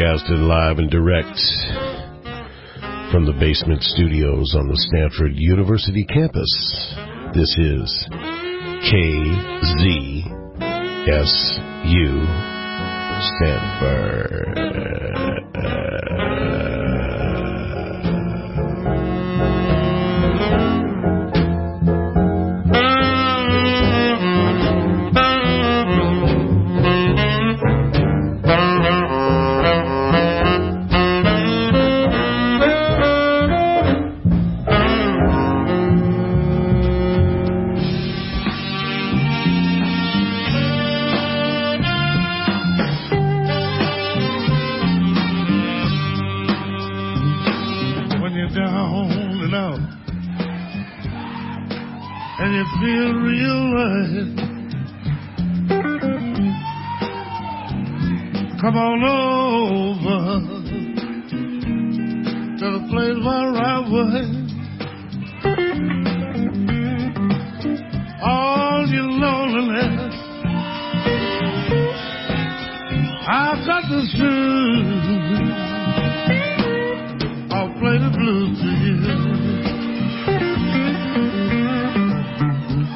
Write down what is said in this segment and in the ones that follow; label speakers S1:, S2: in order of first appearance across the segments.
S1: broadcasted live and direct from the basement studios on the Stanford University campus. This is KZSU Stanford.
S2: Come on over to the place where I was. All your loneliness, I've got the soothe. I'll play the blues to you.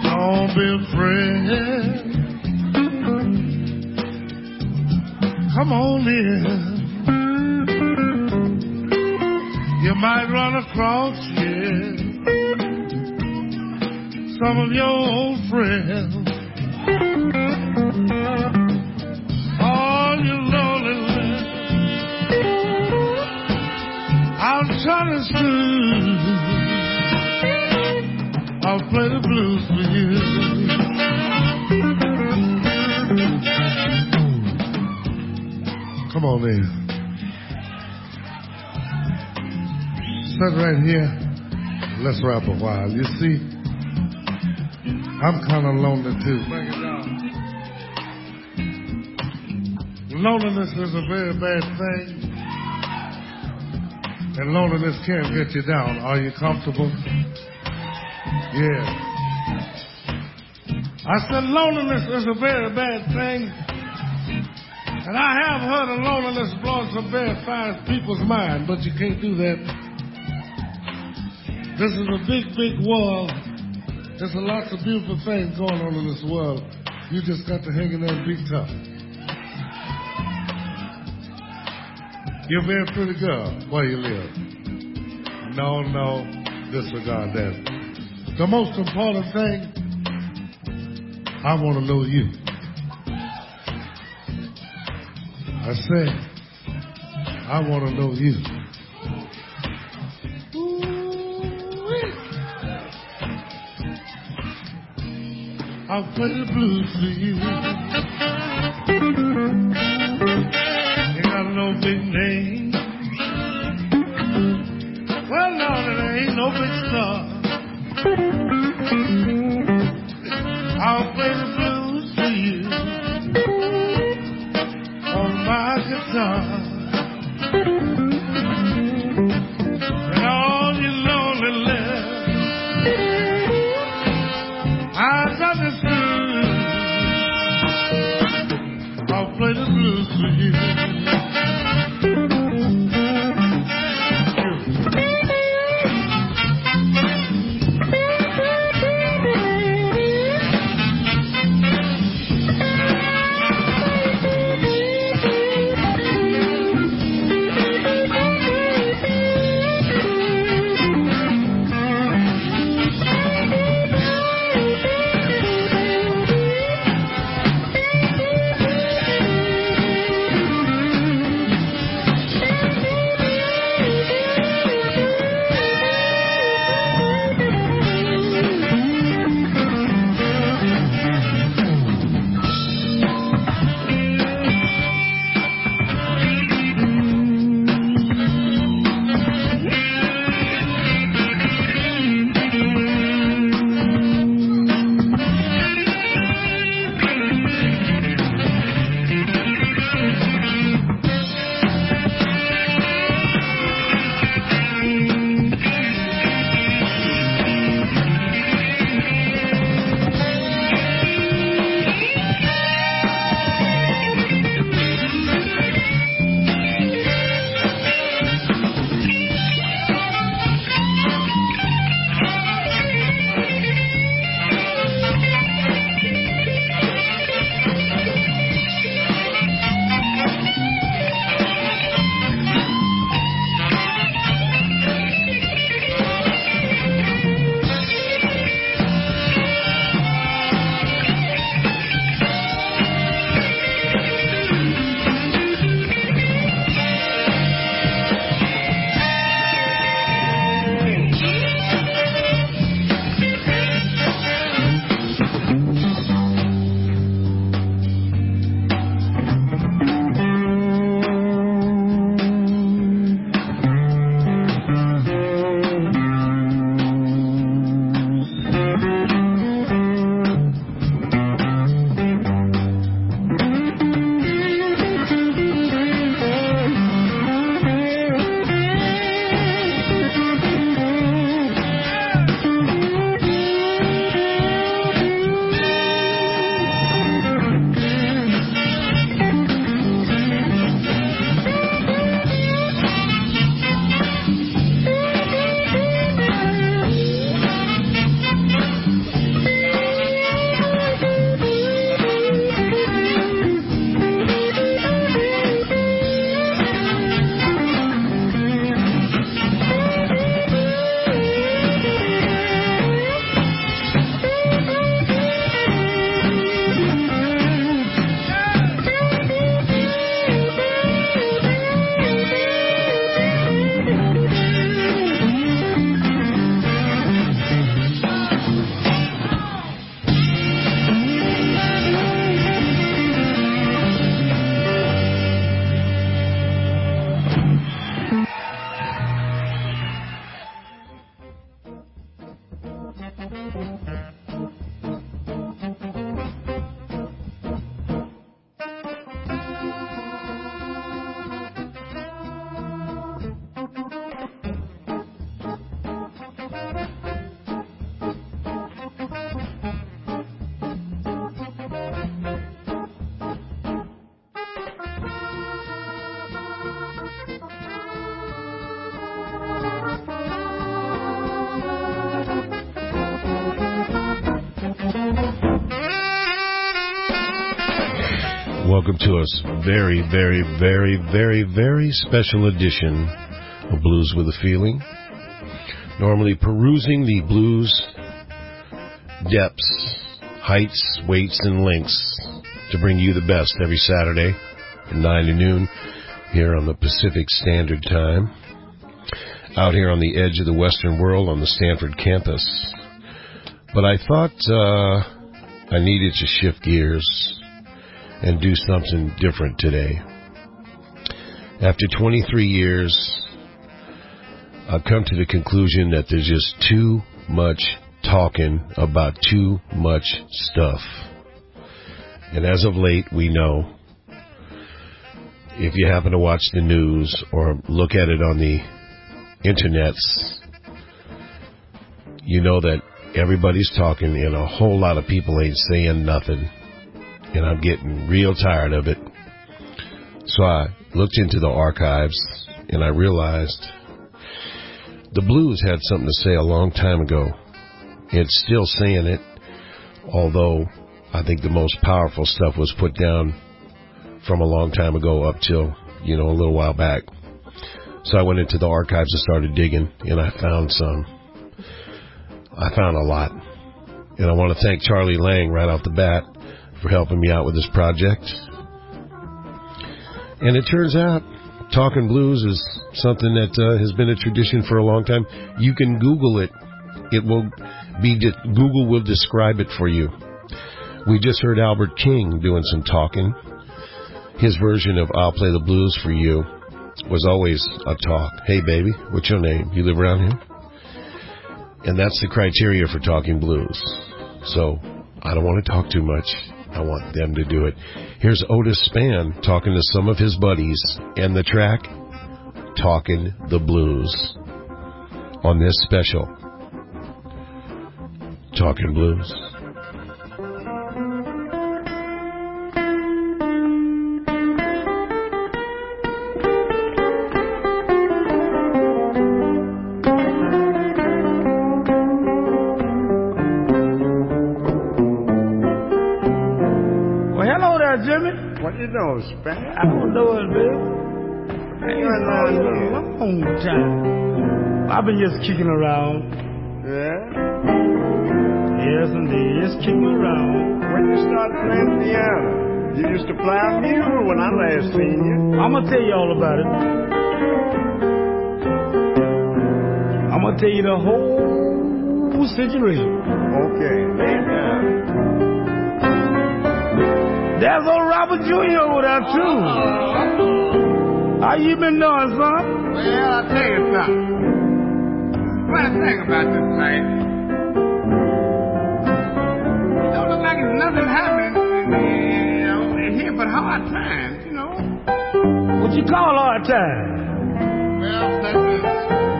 S2: Don't be afraid. Come on in. You might run across here some of your old friends. All your loneliness. I'll try to soothe. I'll play the blues for you. Come on in. Sit right here. Let's rap a while. You see, I'm kind of lonely too. Loneliness is a very bad thing. And loneliness can get you down. Are you comfortable? Yeah. I said loneliness is a very bad thing. And I have heard of loneliness blowing some very fine people's mind, but you can't do that. This is a big, big world. There's a lots of beautiful things going on in this world. You just got to hang in there and be tough. You're a very pretty girl. Where you live? No, no, disregard that. The most important thing, I want to know you. I said, I want to know you. I'll play the blues for you. You the
S1: welcome to us very, very, very, very, very special edition of Blues with a Feeling. Normally perusing the blues depths, heights, weights, and lengths to bring you the best every Saturday from 9 to noon here on the Pacific Standard Time. Out here on the edge of the Western world on the Stanford campus. But I thought uh, I needed to shift gears and do something different today. After 23 years, I've come to the conclusion that there's just too much talking about too much stuff. And as of late, we know if you happen to watch the news or look at it on the internets, you know that everybody's talking and a whole lot of people ain't saying nothing. And I'm getting real tired of it. So I looked into the archives and I realized the blues had something to say a long time ago. It's still saying it, although I think the most powerful stuff was put down from a long time ago up till, you know, a little while back. So I went into the archives and started digging, and I found some. I found a lot. And I want to thank Charlie Lang right off the bat for helping me out with this project. And it turns out talking blues is something that uh, has been a tradition for a long time. You can Google it. It will be Google will describe it for you. We just heard Albert King doing some talking. His version of I'll Play the Blues for You was always a talk. Hey, baby, what's your name? You live around here? And that's the criteria for talking blues. So I don't want to talk too much. I want them to do it. Here's Otis Spann talking to some of his buddies and the track Talking the Blues on this special Talking Blues.
S3: Spann? I don't know it, baby.
S4: Ain't been around here.
S3: A long time. I've been just kicking around.
S4: Yeah?
S3: Yes, indeed. Just kicking around.
S4: When you start playing piano? You used to play a mule when I last seen you.
S3: I'm going to tell you all about it. I'm going to tell you the whole situation.
S4: Okay, lay down.
S3: There's old Robert Jr. over there, too. How you been doing, son?
S5: Well, I'll tell you something. Funny thing about this life, it don't look like nothing happening you know, here but hard times, you know.
S3: What you call hard times?
S5: Well, such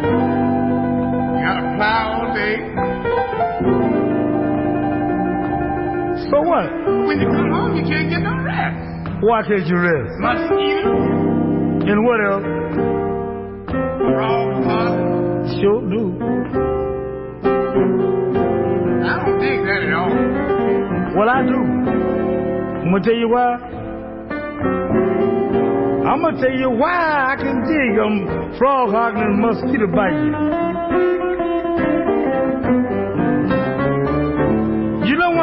S3: So what?
S5: When you come home, you can't get no rest.
S3: Why can't you rest?
S5: Mosquitoes,
S3: And what else?
S5: frogs, bugs.
S3: Sure do.
S5: I don't dig that at all.
S3: Well, I do. I'm gonna tell you why. I'm gonna tell you why I can dig them frog hogging and mosquito biting.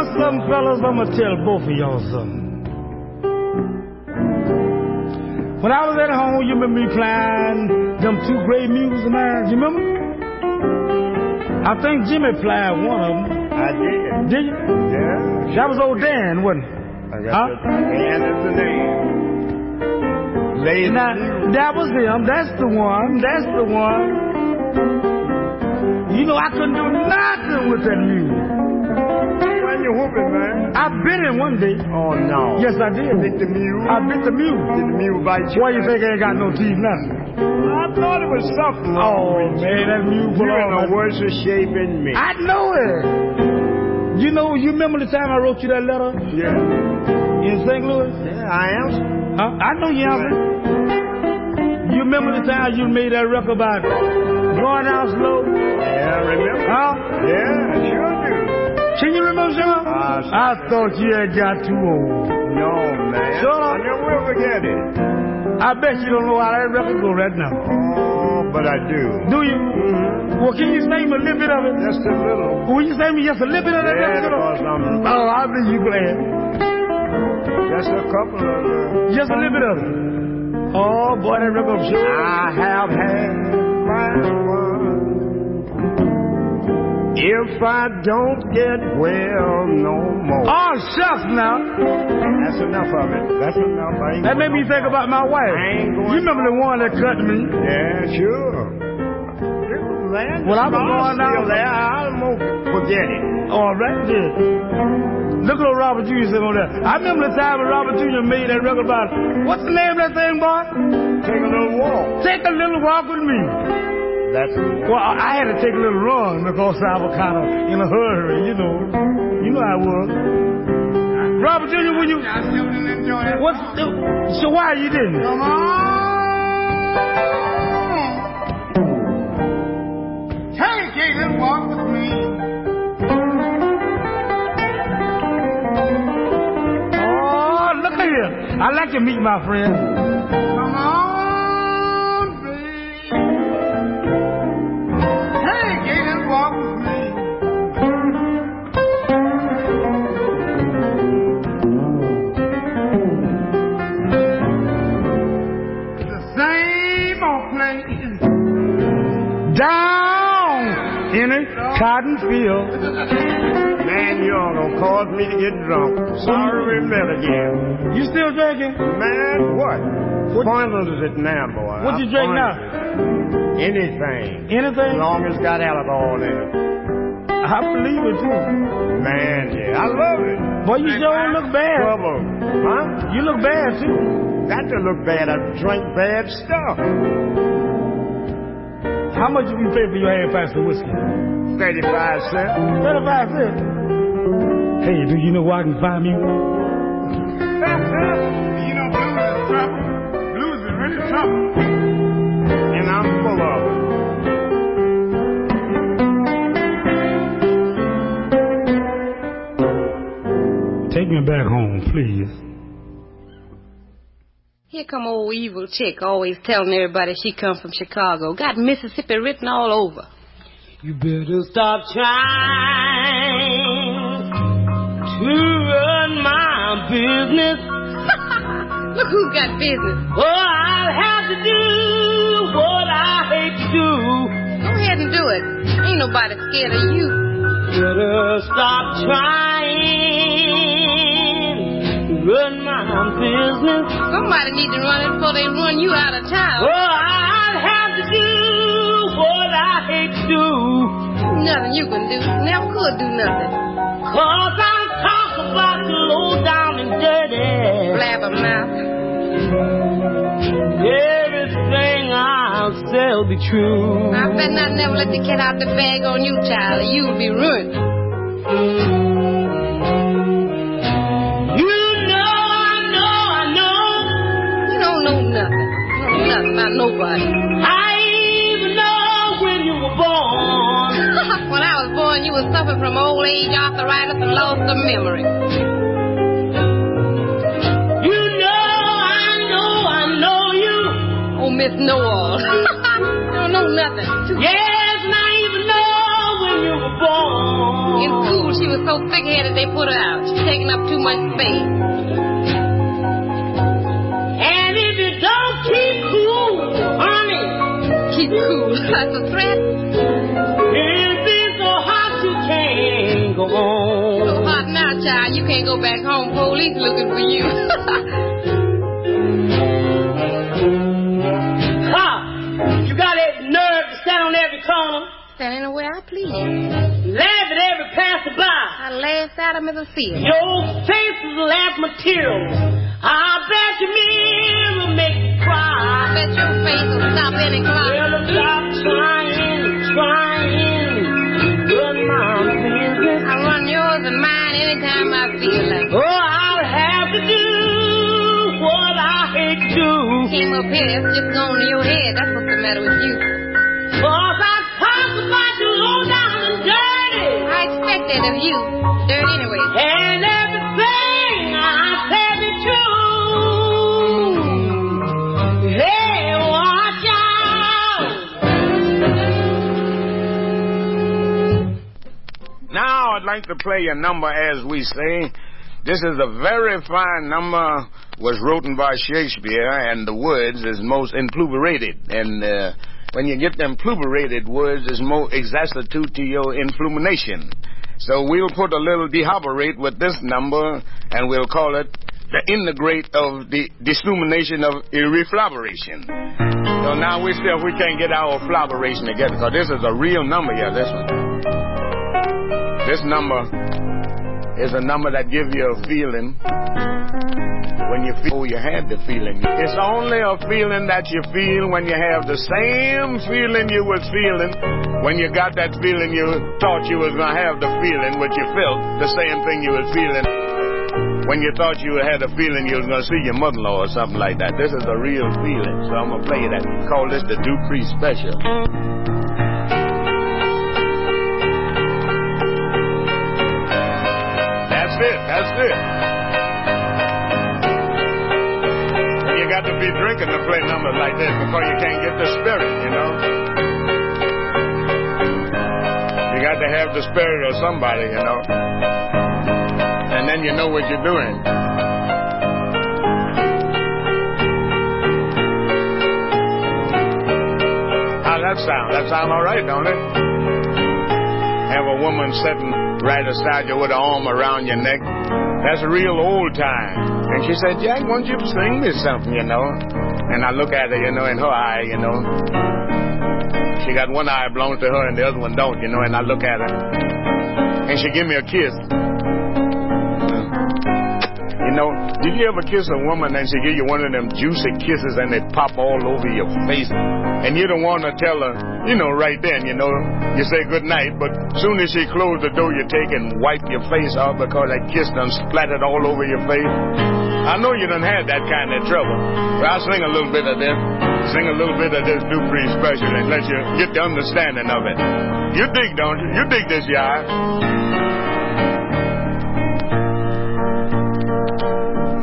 S3: Know what, some fellas, I'm gonna tell both of y'all something. When I was at home, you remember me playing them two great mules of mine? You remember? I think Jimmy played one of them.
S4: I did.
S3: Did you?
S4: Yeah.
S3: That was old Dan, wasn't it? Huh?
S4: band as the name. It
S3: Now, that was him. That's the one. That's the one. You know, I couldn't do nothing with that mule.
S4: You whooping, man?
S3: I bit him one day.
S4: Oh, no.
S3: Yes, I did.
S4: Bit the mule?
S3: I bit the mule.
S4: Did the mule bite you?
S3: Why you think I ain't got no teeth, nothing?
S4: I thought it was something
S3: Oh,
S4: with you.
S3: man, that mule
S4: You're in a worse shape than me.
S3: I know it. You know, you remember the time I wrote you that letter
S4: Yeah.
S3: in St. Louis?
S4: Yeah, I am.
S3: Huh? I know you. You remember the time you made that record about going out slow?
S4: Yeah, I remember.
S3: Huh?
S4: Yeah, I sure do.
S3: Can you remember, Sean?
S4: Sure.
S3: I thought you had got too old.
S6: No, man.
S3: Sure.
S6: I never will forget it.
S3: I bet you don't know how that record go right now.
S6: Oh, but I do.
S3: Do you? Mm-hmm. Well, can you sing me a little bit of it?
S6: Just a little.
S3: Will you sing me just a little bit of that
S6: Yeah,
S3: record?
S6: because I'm
S3: Oh, I believe you glad.
S6: just a couple of them.
S3: Just a little bit of it. Oh, boy, that record.
S6: I have If I don't get well no more.
S3: Oh, shucks now.
S6: That's enough of it. That's enough.
S3: That made me think about my wife.
S6: I ain't going
S3: You remember the one that cut me?
S6: Yeah, sure. Man,
S3: Well, I was
S6: the
S3: going
S6: still there. I won't forget it.
S3: All right, good. Look at what Robert Jr. said on there. I remember the time when Robert Jr. made that record about, what's the name of that thing, boy?
S6: Take a little walk.
S3: Take a little walk with me.
S6: That's
S3: Well, I I had to take a little run because I was kind of in a hurry, you know. You know I was. Robert Jr., when you,
S5: I still didn't enjoy it.
S3: what's the, so why you didn't?
S5: Come on. Take a little walk with me.
S3: Oh, look at here. I'd like to meet my friends.
S5: Come on,
S3: field.
S6: Man, y'all gonna cause me to get drunk. Sorry we met again.
S3: You still drinking?
S6: Man, what? What Pointless is it now, boy?
S3: What
S6: I
S3: you drink now?
S6: it. Anything. As long as it's got alcohol in it.
S3: I believe it too.
S6: Man, yeah, I love it.
S3: Boy, you sure look bad.
S6: Trouble. Huh?
S3: You look bad too.
S6: Got to look bad. I drink bad stuff.
S3: How much you pay for your half pint of whiskey?
S6: 35 cents.
S3: 35 cents. Hey, do you know where I can find me one?
S5: You know, blues is trouble. Blues is really trouble.
S6: and I'm full of it.
S3: Take me back home, please.
S7: Here come old evil chick, always telling everybody she come from Chicago. Got Mississippi written all over.
S8: You better stop trying to run my business.
S7: Look who's got business.
S8: Oh, I'll have to do what I hate to do.
S7: Go ahead and do it. Ain't nobody scared of you.
S8: Better stop trying run my business.
S7: Somebody need to run it before they run you out of town.
S8: I'll have to do what I hate to do.
S7: Nothing you can do. Never could do nothing.
S8: Cause I'm talking about the low down and dirty.
S7: Blabbermouth.
S8: Everything I'll say will be true.
S7: I bet not never let the cat out the bag on you, child. You'll be ruined. Loss of memory.
S8: You know, I know, I know you.
S7: Oh, Miss Know-all. don't know nothing.
S8: Yes, and I even know when you were born.
S7: In school, she was so thick-headed they put her out. She's taking up too much space.
S8: And if you don't keep cool, honey,
S7: Keep cool. That's a threat.
S8: You can't go
S7: back home. Police looking for you.
S8: Ha! You got that nerve to stand on every corner,
S7: Standing the way I please.
S8: laugh at every passerby.
S7: I laughed at him as a seal.
S8: Your face is laugh material. I bet your mirror make you cry.
S7: I bet your face will stop any clock.
S8: Well, stop trying, trying,
S7: anytime I feel.
S8: Oh, I'll have to do what I hate to do.
S7: Came up here, it's just going to your head. That's what's the matter with you.
S8: Cause I talk about you low down and dirty.
S7: I expect that of you. Dirt anyway.
S8: And
S4: like to play a number, as we say. This is a very fine number, was written by Shakespeare, and the words is most impluberated. And uh, when you get them pluberated words, is more exactitude to your influmination. So we'll put a little dehoberate with this number, and we'll call it the integrate of the dislumination of irreflaboration. So now we still we can't get our flabberation together because this is a real number, yeah, this one. This number is a number that gives you a feeling when you feel you had the feeling. It's only a feeling that you feel when you have the same feeling you was feeling when you got that feeling you thought you was gonna have the feeling, but you felt the same thing you was feeling when you thought you had a feeling you was gonna see your mother-in-law or something like that. This is a real feeling, so I'm gonna play that. Call this the Dupree Special. It. That's it. You got to be drinking to play numbers like this before you can't get the spirit, you know. You got to have the spirit of somebody, you know. And then you know what you're doing. How that sound? That sound all right, don't it? Have a woman sitting right beside you with her arm around your neck. That's a real old time. And she said, Jack, won't you sing me something, you know? And I look at her, you know, in her eye, you know. She got one eye belongs to her and the other one don't, you know, and I look at her. And she give me a kiss. You know, did you ever kiss a woman and she give you one of them juicy kisses and they pop all over your face? And you don't want to tell her, you know, right then, you know, you say good night, but soon as she closed the door, you take and wipe your face off because that kiss done splattered all over your face. I know you done had that kind of trouble. But I'll sing a little bit of this. Sing a little bit of this Dupree special and let you get the understanding of it. You dig, don't you? You dig this, yeah?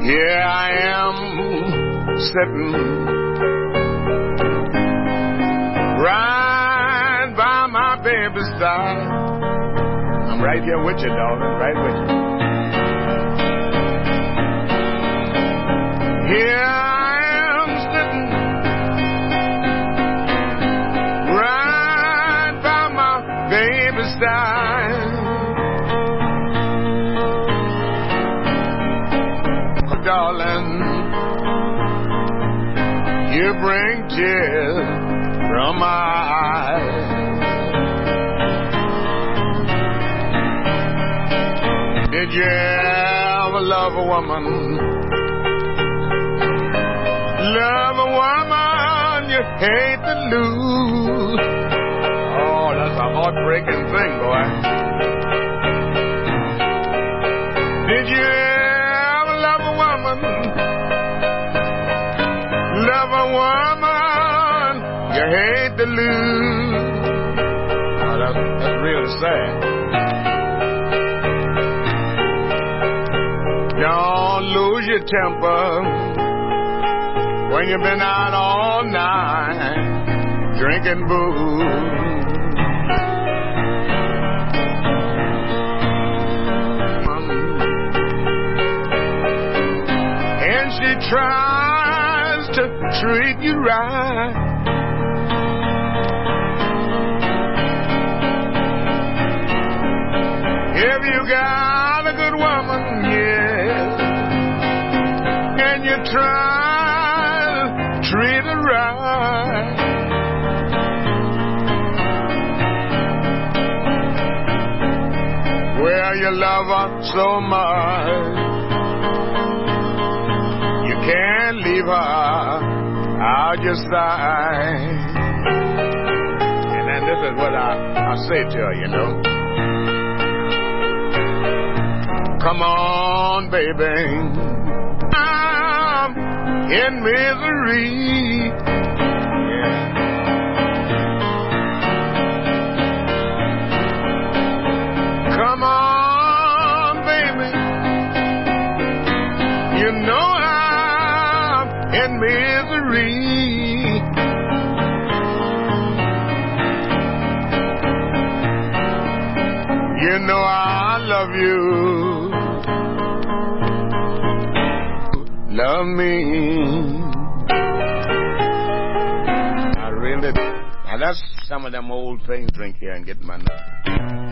S4: Here I am sitting right by my baby's side. I'm right here with you, darling, right with you. Here tears from my eyes. Did you ever love a woman? Love a woman you hate to lose. Oh, that's a heartbreaking thing, boy. Did you lose. Oh, that's, that's really sad. Don't lose your temper when you've been out all night drinking booze. And she tries to treat you right. Got a good woman, yes, and you try to treat her right. Well, you love her so much, you can't leave her out your side. And then this is what I, I say to her, you know. Come on, baby. I'm in misery. Me. I really. Now that's some of them old things drink here and get my.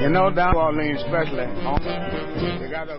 S4: You know, down Orleans, especially, huh? they got a.